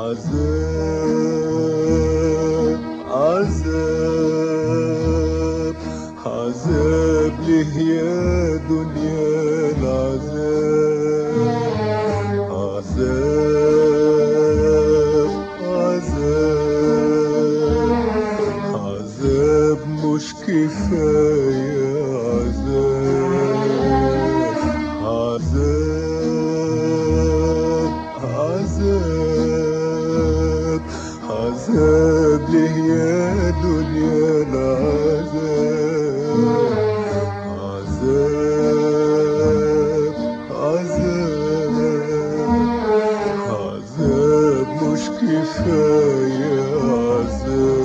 حازم حازم حازم ليه يا دنيا العذاب حازم حازم حازم مش كفاية عذاب Kafeye hazır.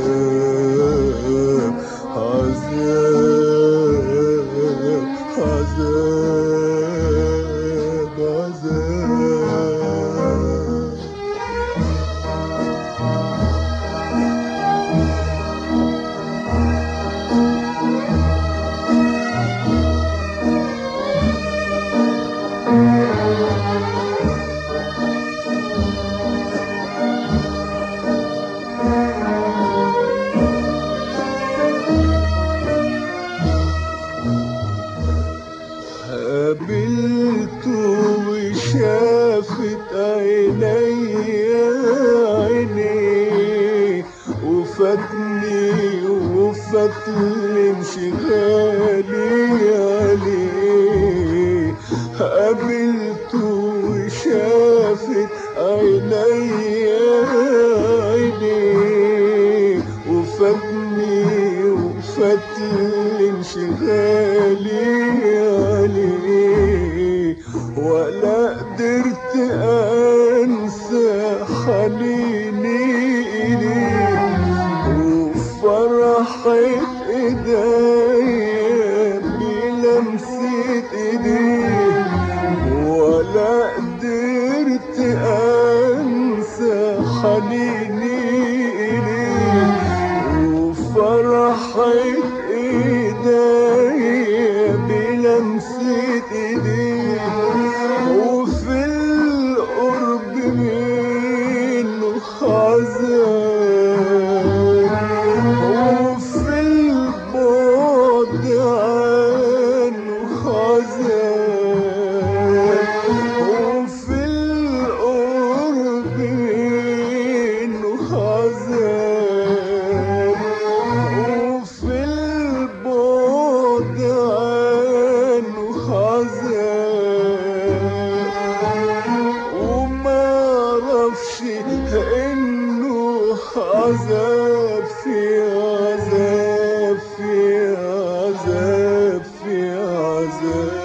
قلته وشافت عيني. عيني وفاتني وفات الانشغال انشغالي عليه ولا قدرت أنسى حنيني إليه. وفرحة إيديا 孩子 hazır.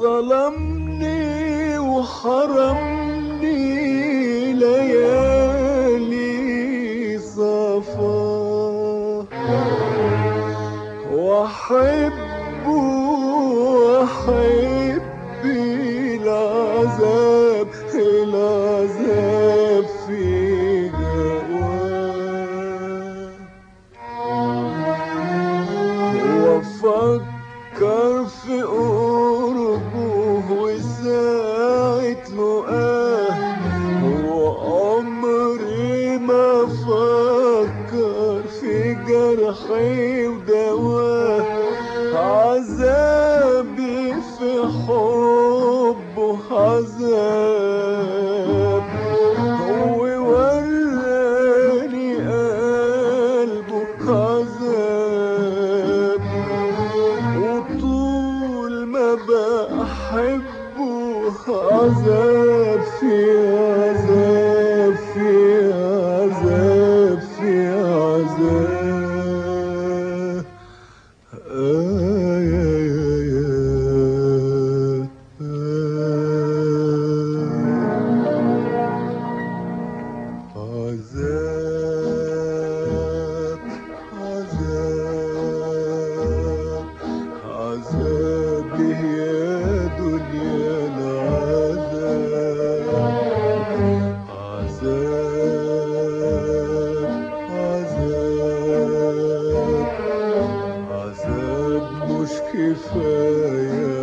ظلمني وحرمني ليالي صفا. واحب واحب أفكر في جرحي ودواه عذابي في حبه عذاب هو وراني قلبه عذاب وطول ما بحبه عذاب فيه كفايه